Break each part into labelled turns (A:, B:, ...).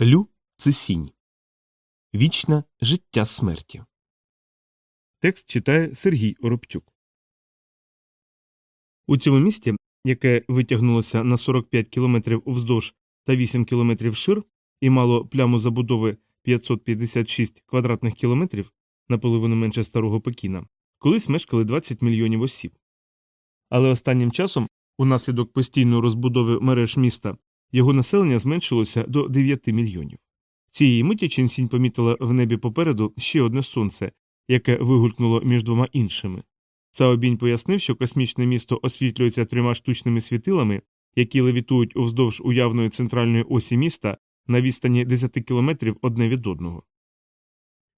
A: Лю це сінь. Вічне життя смерті. Текст читає Сергій Оробчук. У цьому місті, яке витягнулося на 45 кілометрів вздовж та 8 кілометрів шир і мало пляму забудови 556 квадратних кілометрів наполовину менше старого Пекіна, колись мешкали 20 мільйонів осіб. Але останнім часом, унаслідок постійної розбудови мереж міста, його населення зменшилося до 9 мільйонів. Цієї миті Ченсінь помітила в небі попереду ще одне сонце, яке вигулькнуло між двома іншими. Цаобінь пояснив, що космічне місто освітлюється трьома штучними світилами, які левітують уздовж уявної центральної осі міста на відстані 10 кілометрів одне від одного.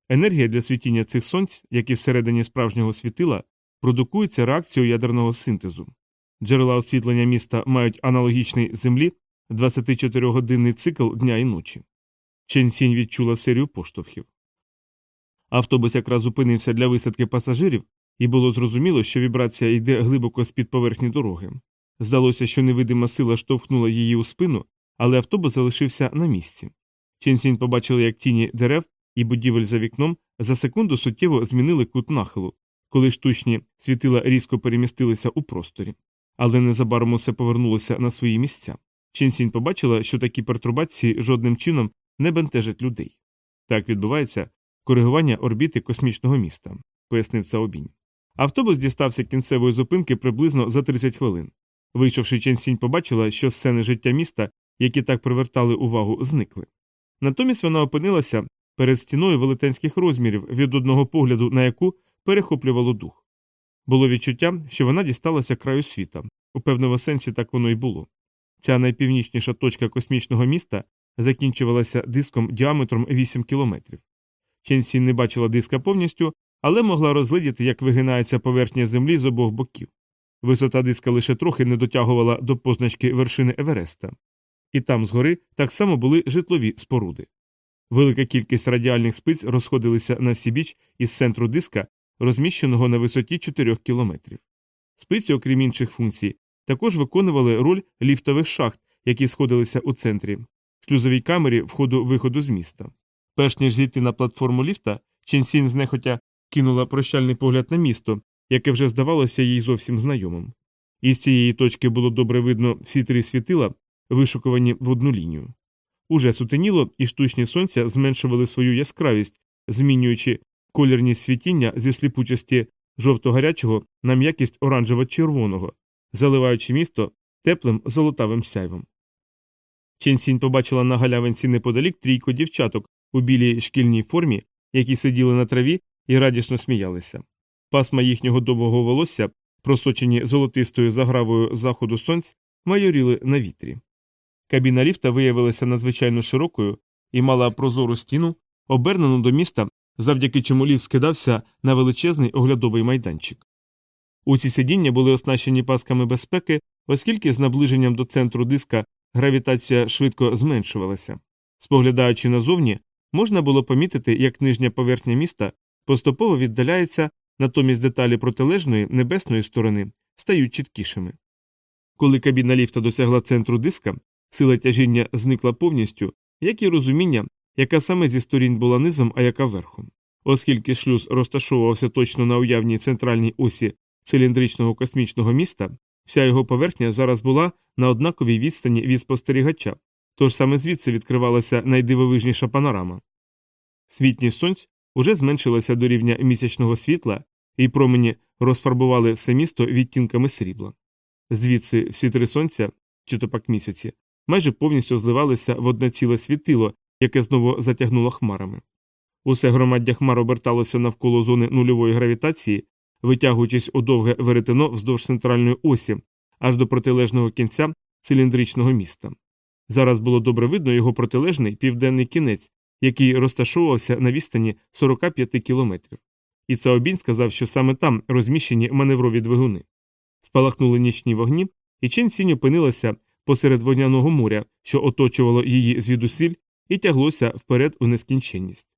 A: Енергія для світіння цих сонць, як і всередині справжнього світила, продукується реакцією ядерного синтезу. Джерела освітлення міста мають аналогічний землі 24-годинний цикл дня і ночі. Ченсінь відчула серію поштовхів. Автобус якраз зупинився для висадки пасажирів, і було зрозуміло, що вібрація йде глибоко з під поверхні дороги. Здалося, що невидима сила штовхнула її у спину, але автобус залишився на місці. Ченсінь побачила, як тіні дерев і будівель за вікном за секунду суттєво змінили кут нахилу, коли штучні світила різко перемістилися у просторі. Але незабаром усе повернулося на свої місця. Ченсінь побачила, що такі пертурбації жодним чином не бентежать людей. Так відбувається коригування орбіти космічного міста, пояснив Саобінь. Автобус дістався кінцевої зупинки приблизно за 30 хвилин. Вийшовши Ченсінь, побачила, що сцени життя міста, які так привертали увагу, зникли. Натомість вона опинилася перед стіною велетенських розмірів, від одного погляду на яку перехоплювало дух. Було відчуття, що вона дісталася краю світа, у певному сенсі так воно й було. Ця найпівнічніша точка космічного міста закінчувалася диском діаметром 8 кілометрів. Ченсі не бачила диска повністю, але могла розглядіти, як вигинається поверхня землі з обох боків. Висота диска лише трохи не дотягувала до позначки вершини Евереста. І там згори так само були житлові споруди. Велика кількість радіальних спиць розходилися на сібіч із центру диска, розміщеного на висоті 4 кілометрів. Спиці, окрім інших функцій, також виконували роль ліфтових шахт, які сходилися у центрі, шлюзовій камері входу виходу з міста. Перш ніж зійти на платформу ліфта, Ченсін знехотя кинула прощальний погляд на місто, яке вже здавалося їй зовсім знайомим. Із цієї точки було добре видно всі три світила, вишукувані в одну лінію. Уже сутеніло, і штучні сонця зменшували свою яскравість, змінюючи колірність світіння зі сліпучості жовто-гарячого на м'якість оранжево-червоного, заливаючи місто теплим золотавим сяйвом. Ченсінь побачила на галявинці неподалік трійко дівчаток у білій шкільній формі, які сиділи на траві і радісно сміялися. Пасма їхнього довгого волосся, просочені золотистою загравою заходу сонць, майоріли на вітрі. Кабіна ліфта виявилася надзвичайно широкою і мала прозору стіну, обернену до міста, завдяки чому ліфт скидався на величезний оглядовий майданчик. У ці сидіння були оснащені пасками безпеки, оскільки з наближенням до центру диска гравітація швидко зменшувалася. Споглядаючи назовні, можна було помітити, як нижня поверхня міста поступово віддаляється, натомість деталі протилежної небесної сторони стають чіткішими. Коли кабіна ліфта досягла центру диска, сила тяжіння зникла повністю, як і розуміння, яка саме зі сторін була низом, а яка верхом. Оскільки шлюз розташовувався точно на уявній центральній осі циліндричного космічного міста, вся його поверхня зараз була на однаковій відстані від спостерігача, тож саме звідси відкривалася найдивовижніша панорама. Світність сонць уже зменшилася до рівня місячного світла, і промені розфарбували все місто відтінками срібла. Звідси всі три сонця, чи то пак місяці, майже повністю зливалися в одне ціле світило, яке знову затягнуло хмарами. Усе громаддя хмар оберталося навколо зони нульової гравітації, витягуючись у довге веретено вздовж центральної осі, аж до протилежного кінця циліндричного міста. Зараз було добре видно його протилежний південний кінець, який розташовувався на відстані 45 кілометрів. І Цаобінь сказав, що саме там розміщені маневрові двигуни. Спалахнули нічні вогні, і Чен Сінь опинилася посеред вогняного моря, що оточувало її звідусіль, і тяглося вперед у нескінченність.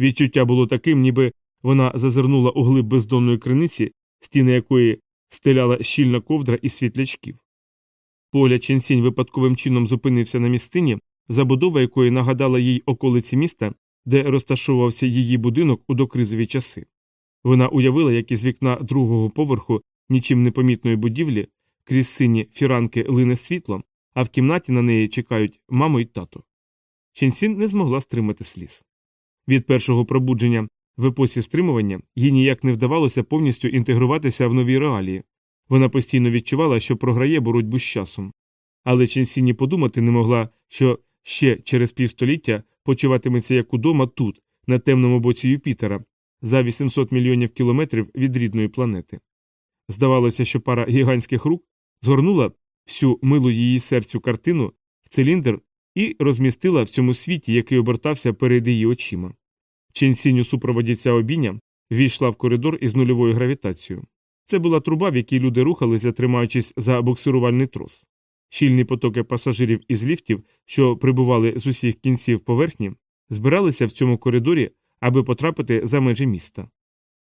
A: Відчуття було таким, ніби вона зазирнула у глиб бездонної криниці, стіни якої стеляла щільна ковдра із світлячків. Поля Ченсінь випадковим чином зупинився на місцині, забудова якої нагадала їй околиці міста, де розташовувався її будинок у докризові часи. Вона уявила, як із вікна другого поверху нічим непомітної будівлі крізь сині фіранки лине світло, а в кімнаті на неї чекають мамо й тато. Ченсін не змогла стримати сліз. Від першого пробудження в епосі стримування їй ніяк не вдавалося повністю інтегруватися в нові реалії. Вона постійно відчувала, що програє боротьбу з часом. Але Ченсіні подумати не могла, що ще через півстоліття почуватиметься як удома тут, на темному боці Юпітера, за 800 мільйонів кілометрів від рідної планети. Здавалося, що пара гігантських рук згорнула всю милу її серцю картину в циліндр і розмістила в цьому світі, який обертався перед її очима. Ченсінь у супроводі ця обійня війшла в коридор із нульовою гравітацією. Це була труба, в якій люди рухалися, тримаючись за боксирувальний трос. Щільні потоки пасажирів із ліфтів, що прибували з усіх кінців поверхні, збиралися в цьому коридорі, аби потрапити за межі міста.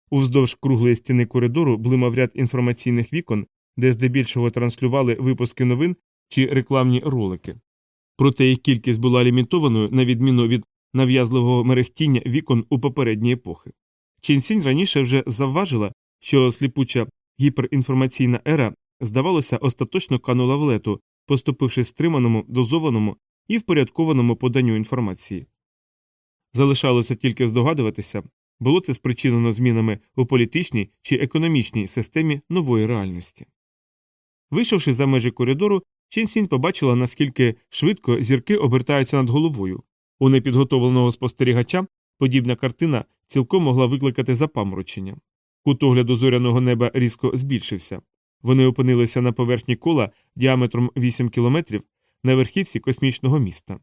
A: Уздовж круглої стіни коридору блимав ряд інформаційних вікон, де здебільшого транслювали випуски новин чи рекламні ролики. Проте їх кількість була лімітованою, на відміну від нав'язливого мерехтіння вікон у попередні епохи. Чінсінь раніше вже завважила, що сліпуча гіперінформаційна ера, здавалося, остаточно канула в лету, поступивши стриманому, дозованому і впорядкованому поданню інформації. Залишалося тільки здогадуватися, було це спричинено змінами у політичній чи економічній системі нової реальності. Вийшовши за межі коридору, Ченсінь побачила, наскільки швидко зірки обертаються над головою. У непідготовленого спостерігача подібна картина цілком могла викликати запаморочення. Кут огляду зоряного неба різко збільшився. Вони опинилися на поверхні кола діаметром 8 кілометрів на верхівці космічного міста.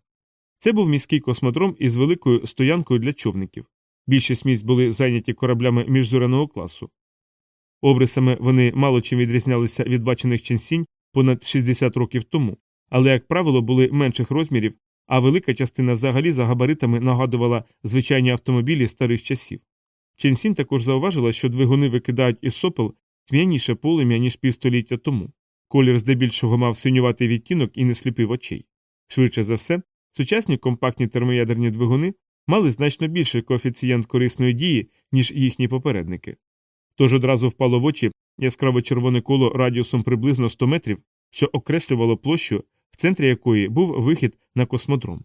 A: Це був міський космодром із великою стоянкою для човників. Більшість місць були зайняті кораблями міжзоряного класу. Обрисами вони мало чим відрізнялися від бачених ченсінь понад 60 років тому, але, як правило, були менших розмірів, а велика частина взагалі за габаритами нагадувала звичайні автомобілі старих часів. Ченсінь також зауважила, що двигуни викидають із сопел тьмяніше полум'я, ніж півстоліття тому. Колір здебільшого мав синюватий відтінок і не сліпив очей. Швидше за все, сучасні компактні термоядерні двигуни мали значно більший коефіцієнт корисної дії, ніж їхні попередники. Тож одразу впало в очі яскраво червоне коло радіусом приблизно 100 метрів, що окреслювало площу, в центрі якої був вихід на космодром.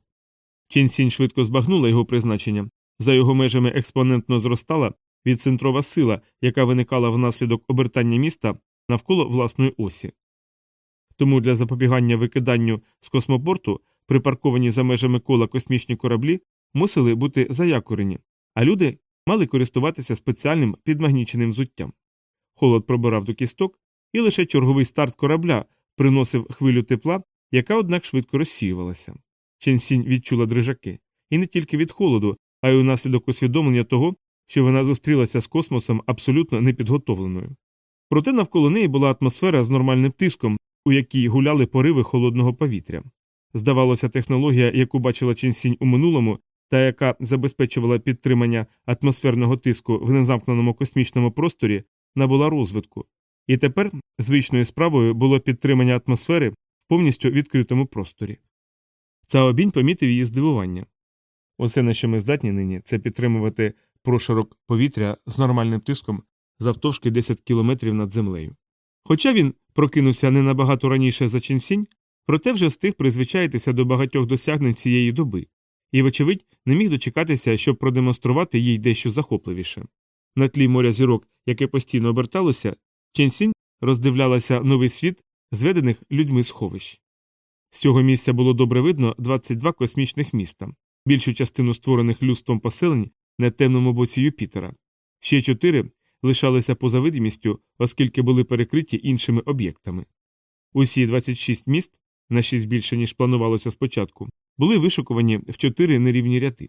A: Ченсінь швидко збагнула його призначення, за його межами експонентно зростала відцентрова сила, яка виникала внаслідок обертання міста навколо власної осі. Тому для запобігання викиданню з космопорту припарковані за межами кола космічні кораблі мусили бути заякорені, а люди мали користуватися спеціальним підмагніченим взуттям. Холод пробирав до кісток, і лише черговий старт корабля приносив хвилю тепла, яка, однак, швидко розсіювалася. Ченсінь відчула дрижаки, і не тільки від холоду, а й унаслідок усвідомлення того, що вона зустрілася з космосом абсолютно непідготовленою. Проте навколо неї була атмосфера з нормальним тиском, у якій гуляли пориви холодного повітря. Здавалося, технологія, яку бачила Ченсінь у минулому, та яка забезпечувала підтримання атмосферного тиску в незамкненому космічному просторі, набула розвитку, і тепер звичною справою було підтримання атмосфери повністю відкритому просторі. Цаобінь помітив її здивування. Усе, на що ми здатні нині, це підтримувати прошарок повітря з нормальним тиском завтовшки 10 кілометрів над землею. Хоча він прокинувся не набагато раніше за Ченсінь, проте вже встиг призвичаїтися до багатьох досягнень цієї доби, і, вочевидь, не міг дочекатися, щоб продемонструвати їй дещо захопливіше. На тлі моря зірок, яке постійно оберталося, Ченсінь роздивлялася новий світ, зведених людьми сховищ. З цього місця було добре видно 22 космічних міста, більшу частину створених людством поселень на темному боці Юпітера. Ще чотири лишалися поза видимістю, оскільки були перекриті іншими об'єктами. Усі 26 міст, на 6 більше, ніж планувалося спочатку, були вишукувані в чотири нерівні ряди.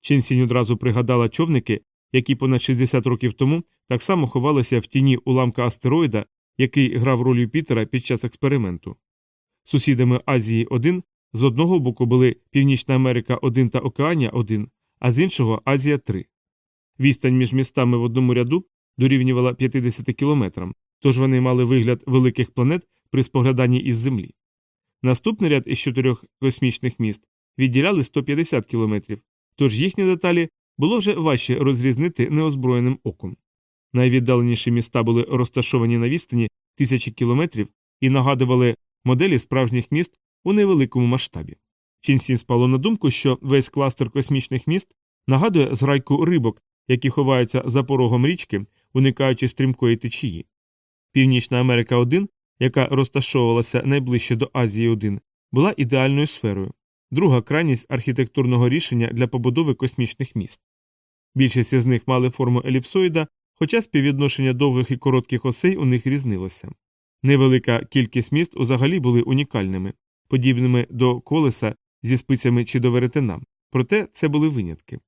A: Ченсінь одразу пригадала човники, які понад 60 років тому так само ховалися в тіні уламка астероїда, який грав роль Юпітера під час експерименту. Сусідами Азії 1 з одного боку були Північна Америка 1 та Океанія 1, а з іншого Азія 3. Відстань між містами в одному ряду дорівнювала 50 кілометрам, тож вони мали вигляд великих планет при спогляданні із Землі. Наступний ряд із чотирьох космічних міст відділяли 150 кілометрів, тож їхні деталі було вже важче розрізнити неозброєним оком. Найвіддаленіші міста були розташовані на відстані тисячі кілометрів і нагадували моделі справжніх міст у невеликому масштабі. Чінсін спало на думку, що весь кластер космічних міст нагадує зграйку рибок, які ховаються за порогом річки, уникаючи стрімкої течії. Північна Америка 1 яка розташовувалася найближче до Азії 1 була ідеальною сферою, друга крайність архітектурного рішення для побудови космічних міст. Більшість із них мали форму еліпсоїда, хоча співвідношення довгих і коротких осей у них різнилося. Невелика кількість міст взагалі були унікальними, подібними до колеса зі спицями чи до веретена, проте це були винятки.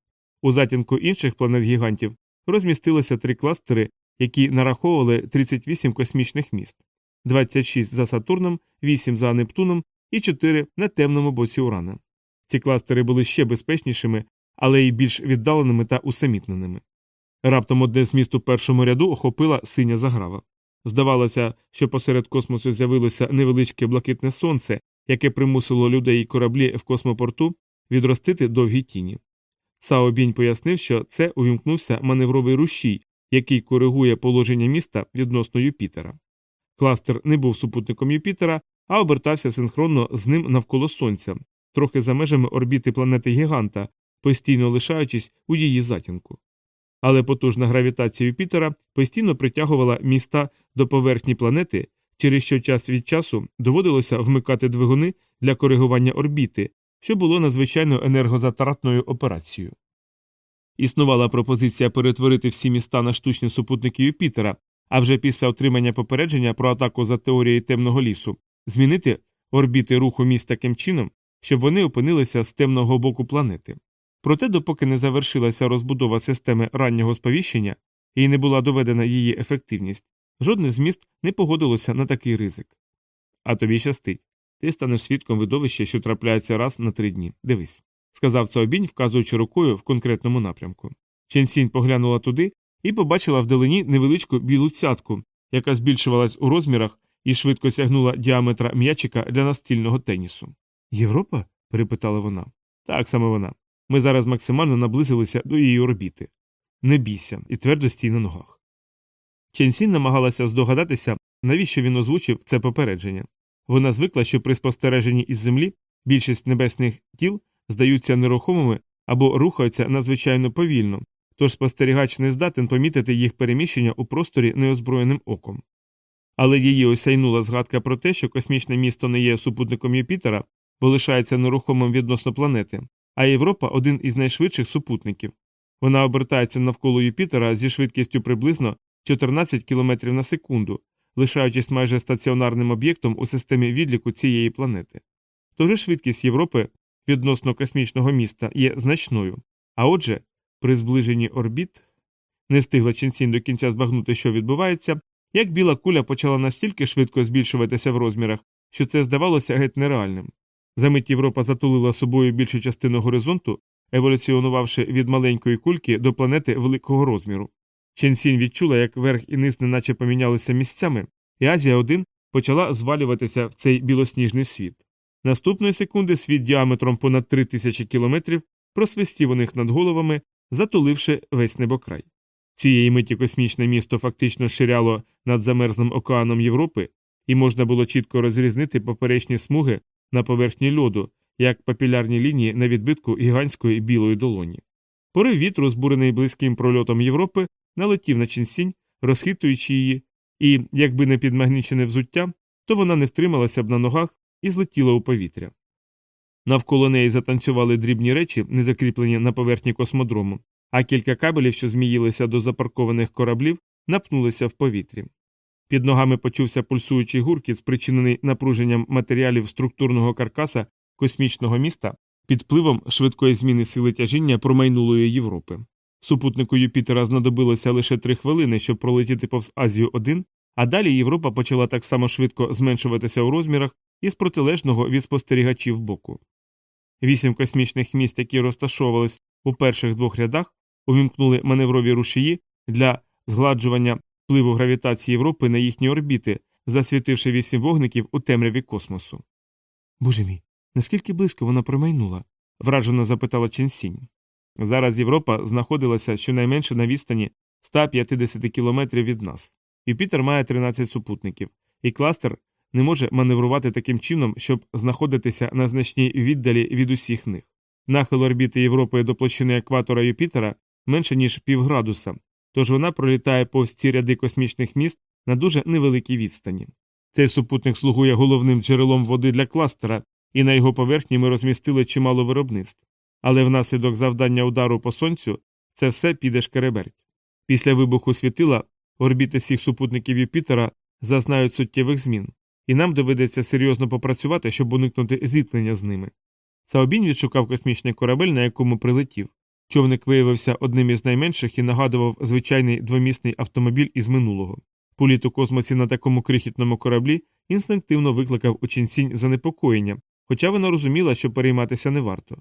A: У затінку інших планет гігантів розмістилися три кластери, які нараховували 38 космічних міст 26 за Сатурном, 8 за Нептуном і 4 на темному боці Урана. Ці кластери були ще безпечнішими, але й більш віддаленими та усамітненими. Раптом одне з міст у першому ряду охопила синя заграва. Здавалося, що посеред космосу з'явилося невеличке блакитне сонце, яке примусило людей і кораблі в космопорту відростити довгі тіні. Цао Бінь пояснив, що це увімкнувся маневровий рушій, який коригує положення міста відносно Юпітера. Кластер не був супутником Юпітера, а обертався синхронно з ним навколо Сонця, трохи за межами орбіти планети Гіганта, постійно лишаючись у її затінку. Але потужна гравітація Юпітера постійно притягувала міста до поверхні планети, через що час від часу доводилося вмикати двигуни для коригування орбіти, що було надзвичайно енергозатратною операцією. Існувала пропозиція перетворити всі міста на штучні супутники Юпітера, а вже після отримання попередження про атаку за теорією темного лісу змінити орбіти руху міст таким чином, щоб вони опинилися з темного боку планети. Проте, допоки не завершилася розбудова системи раннього сповіщення і не була доведена її ефективність, жодне з міст не погодилося на такий ризик. А тобі щастить. Ти станеш свідком видовища, що трапляється раз на три дні. Дивись, сказав Цаобінь, вказуючи рукою в конкретному напрямку. Ченсінь поглянула туди і побачила вдалині невеличку білу цятку, яка збільшувалась у розмірах і швидко сягнула діаметра м'ячика для настільного тенісу. Європа? перепитала вона. Так саме вона. Ми зараз максимально наблизилися до її орбіти. Не бійся і твердо стій на ногах. Ченсін намагалася здогадатися, навіщо він озвучив це попередження. Вона звикла, що при спостереженні із землі більшість небесних тіл здаються нерухомими або рухаються надзвичайно повільно, тож спостерігач не здатен помітити їх переміщення у просторі неозброєним оком. Але її осяйнула згадка про те, що космічне місто не є супутником Юпітера, бо лишається нерухомим відносно планети, а Європа один із найшвидших супутників. Вона обертається навколо Юпітера зі швидкістю приблизно 14 км на секунду, лишаючись майже стаціонарним об'єктом у системі відліку цієї планети. Тож швидкість Європи відносно космічного міста є значною, а отже, при зближенні орбіт не встигла Ченсін до кінця збагнути, що відбувається, як біла куля почала настільки швидко збільшуватися в розмірах, що це здавалося геть нереальним. Замить Європа затулила собою більшу частину горизонту, еволюціонувавши від маленької кульки до планети великого розміру. Ченсін відчула, як верх і низ неначе помінялися місцями, і Азія 1 почала звалюватися в цей білосніжний світ. Наступної секунди світ діаметром понад три тисячі кілометрів просвистів у них над головами, затуливши весь небокрай. Цієї миті космічне місто фактично ширяло над замерзним океаном Європи, і можна було чітко розрізнити поперечні смуги на поверхні льоду, як папілярні лінії на відбитку гігантської білої долоні. Порив вітру, збурений близьким прольотом Європи, налетів на чінсінь, розхитуючи її, і, якби не підмагнічене взуття, то вона не втрималася б на ногах і злетіла у повітря. Навколо неї затанцювали дрібні речі, не закріплені на поверхні космодрому, а кілька кабелів, що зміїлися до запаркованих кораблів, напнулися в повітрі. Під ногами почувся пульсуючий гуркіт, спричинений напруженням матеріалів структурного каркаса космічного міста під впливом швидкої зміни сили тяжіння промайнулої Європи. Супутнику Юпітера знадобилося лише три хвилини, щоб пролетіти повз Азію 1 а далі Європа почала так само швидко зменшуватися у розмірах із протилежного від спостерігачів боку. Вісім космічних міст, які розташовувались у перших двох рядах, увімкнули маневрові рушії для згладжування впливу гравітації Європи на їхні орбіти, засвітивши вісім вогників у темряві космосу. Боже мій, наскільки близько вона промайнула? вражено запитала Ченсінь. Зараз Європа знаходилася щонайменше на відстані 150 кілометрів від нас. Юпітер має 13 супутників, і кластер не може маневрувати таким чином, щоб знаходитися на значній віддалі від усіх них. Нахил орбіти Європи до площини екватора Юпітера менше ніж півградуса, тож вона пролітає повз ці ряди космічних міст на дуже невеликій відстані. Цей супутник слугує головним джерелом води для кластера, і на його поверхні ми розмістили чимало виробництв. Але внаслідок завдання удару по сонцю це все піде шкереберть. Після вибуху світила орбіти всіх супутників Юпітера зазнають суттєвих змін, і нам доведеться серйозно попрацювати, щоб уникнути зіткнення з ними. Саобінь відшукав космічний корабель, на якому прилетів. Човник виявився одним із найменших і нагадував звичайний двомісний автомобіль із минулого. Політ у космосі на такому крихітному кораблі інстинктивно викликав у Чінсінь занепокоєння, хоча вона розуміла, що перейматися не варто.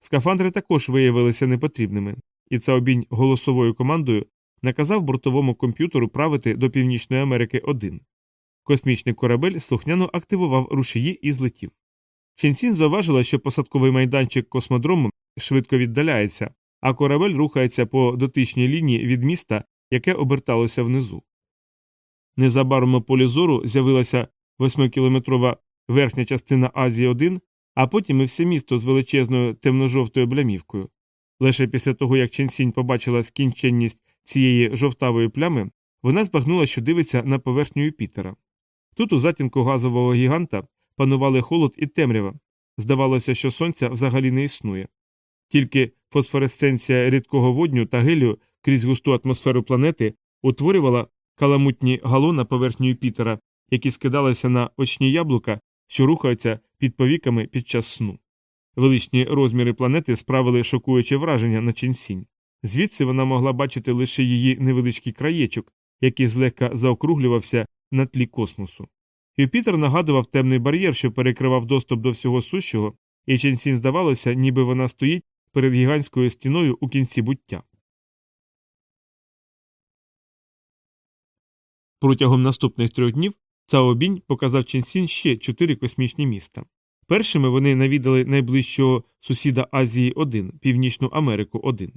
A: Скафандри також виявилися непотрібними, і Цаобінь голосовою командою наказав бортовому комп'ютеру правити до Північної Америки 1. Космічний корабель слухняно активував рушії і злетів. Ченсін зауважила, що посадковий майданчик космодрому швидко віддаляється, а корабель рухається по дотичній лінії від міста, яке оберталося внизу. Незабаром у полі зору з'явилася восьмикілометрова верхня частина Азії 1, а потім і все місто з величезною темно-жовтою блямівкою. Лише після того, як Ченсінь побачила скінченність цієї жовтавої плями, вона збагнула, що дивиться на поверхню Юпітера. Тут, у затінку газового гіганта, панували холод і темрява. Здавалося, що сонця взагалі не існує. Тільки фосфоресценція рідкого водню та гелію крізь густу атмосферу планети утворювала каламутні гало на поверхню Юпітера, які скидалися на очні яблука, що рухаються під повіками під час сну. Величні розміри планети справили шокуюче враження на ченсінь. Звідси вона могла бачити лише її невеличкий краєчок, який злегка заокруглювався на тлі космосу. Юпітер нагадував темний бар'єр, що перекривав доступ до всього сущого, і Ченсін здавалося, ніби вона стоїть перед гігантською стіною у кінці буття. Протягом наступних трьох днів Цаобінь показав Ченсін ще чотири космічні міста. Першими вони навідали найближчого сусіда Азії 1 Північну Америку 1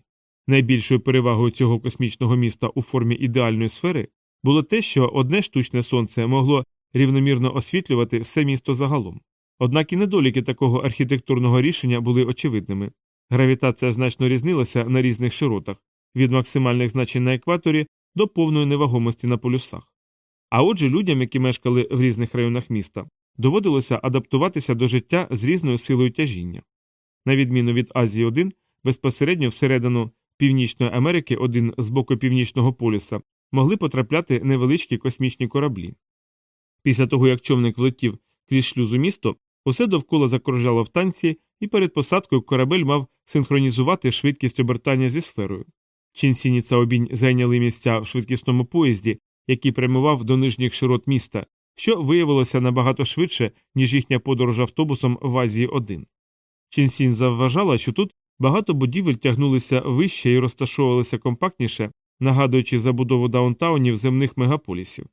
A: Найбільшою перевагою цього космічного міста у формі ідеальної сфери було те, що одне штучне сонце могло рівномірно освітлювати все місто загалом. Однак і недоліки такого архітектурного рішення були очевидними. Гравітація значно різнилася на різних широтах від максимальних значень на екваторі до повної невагомості на полюсах. А отже, людям, які мешкали в різних районах міста, доводилося адаптуватися до життя з різною силою тяжіння. На відміну від Азії 1 безпосередньо всередину Північної Америки, один з боку північного полюса, могли потрапляти невеличкі космічні кораблі. Після того, як човник влетів крізь шлюзу місто, усе довкола закружало в танці, і перед посадкою корабель мав синхронізувати швидкість обертання зі сферою. Чінсіні Цаобінь зайняли місця в швидкісному поїзді, який прямував до нижніх широт міста, що виявилося набагато швидше, ніж їхня подорож автобусом в Азії 1. Чінсін завважала, що тут багато будівель тягнулися вище і розташовувалися компактніше, нагадуючи забудову даунтаунів земних мегаполісів.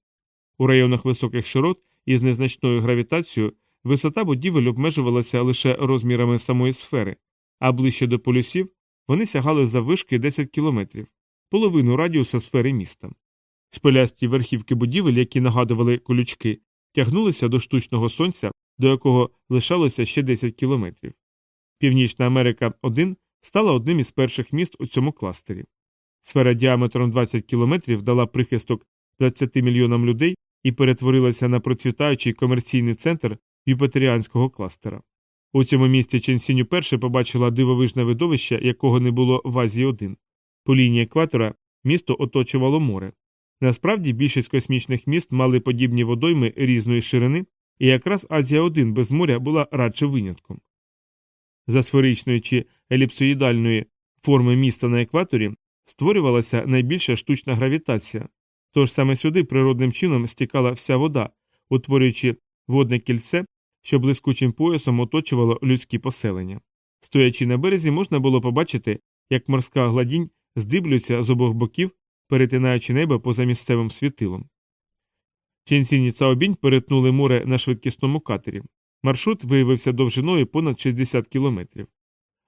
A: У районах високих широт із незначною гравітацією висота будівель обмежувалася лише розмірами самої сфери, а ближче до полюсів вони сягали заввишки 10 кілометрів, половину радіуса сфери міста. Шпилясті верхівки будівель, які нагадували колючки, тягнулися до штучного сонця, до якого лишалося ще 10 кілометрів. Північна Америка 1 стала одним із перших міст у цьому кластері. Сфера діаметром 20 кілометрів дала прихисток 20 мільйонам людей і перетворилася на процвітаючий комерційний центр юпитеріанського кластера. У цьому місті Ченсінь уперше побачила дивовижне видовище, якого не було в Азії 1 По лінії екватора місто оточувало море. Насправді більшість космічних міст мали подібні водойми різної ширини, і якраз Азія 1 без моря була радше винятком. За сферичної чи еліпсоїдальної форми міста на екваторі створювалася найбільша штучна гравітація, тож саме сюди природним чином стікала вся вода, утворюючи водне кільце, що блискучим поясом оточувало людські поселення. Стоячи на березі, можна було побачити, як морська гладінь здиблюється з обох боків, перетинаючи небо поза місцевим світилом. Ченсін і Цаобінь перетнули море на швидкісному катері. Маршрут виявився довжиною понад 60 кілометрів.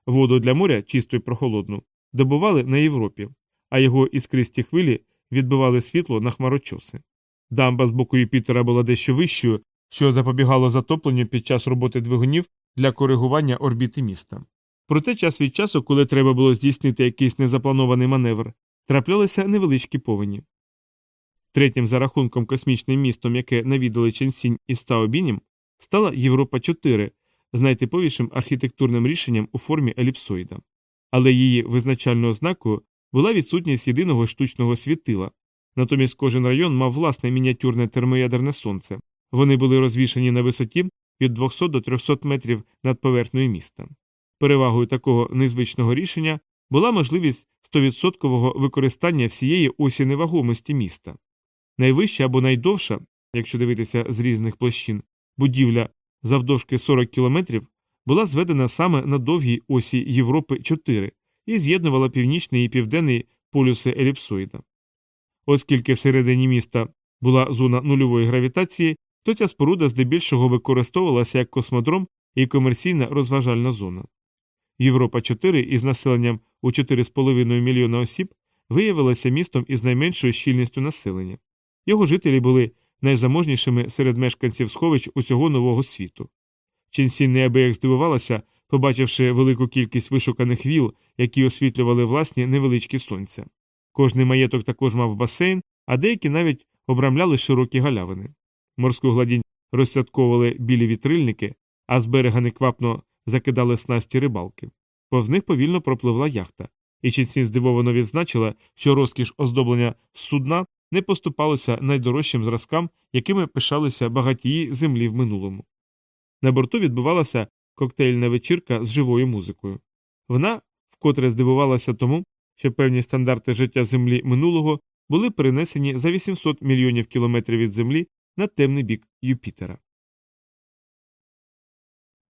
A: Воду для моря, чисту й прохолодну, добували на Європі, а його іскристі хвилі відбивали світло на хмарочоси. Дамба з боку Юпітера була дещо вищою, що запобігало затопленню під час роботи двигунів для коригування орбіти міста. Проте час від часу, коли треба було здійснити якийсь незапланований маневр, траплялися невеличкі повені. Третім за рахунком космічним містом, яке навідали Ченсінь і Стаобінім, стала Європа 4 з найтиповішим архітектурним рішенням у формі еліпсоїда. Але її визначальною ознакою була відсутність єдиного штучного світила. Натомість кожен район мав власне мініатюрне термоядерне сонце. Вони були розвішані на висоті від 200 до 300 метрів над поверхнею міста. Перевагою такого незвичного рішення була можливість 100% використання всієї осі невагомості міста. Найвища або найдовша, якщо дивитися з різних площин, будівля завдовжки 40 кілометрів була зведена саме на довгій осі Європи 4 і з'єднувала північний і південний полюси еліпсоїда. Оскільки всередині міста була зона нульової гравітації, то ця споруда здебільшого використовувалася як космодром і комерційна розважальна зона. Європа 4 із населенням у 4,5 мільйона осіб виявилася містом із найменшою щільністю населення. Його жителі були найзаможнішими серед мешканців сховищ усього нового світу. Ченсін неабияк здивувалася, побачивши велику кількість вишуканих віл, які освітлювали власні невеличкі сонця. Кожний маєток також мав басейн, а деякі навіть обрамляли широкі галявини. Морську гладінь розсядковували білі вітрильники, а з берега неквапно закидали снасті рибалки. Повз них повільно пропливла яхта, і Ченсін здивовано відзначила, що розкіш оздоблення судна не поступалося найдорожчим зразкам, якими пишалися багатії землі в минулому. На борту відбувалася коктейльна вечірка з живою музикою. Вона вкотре здивувалася тому, що певні стандарти життя землі минулого були перенесені за 800 мільйонів кілометрів від землі на темний бік Юпітера.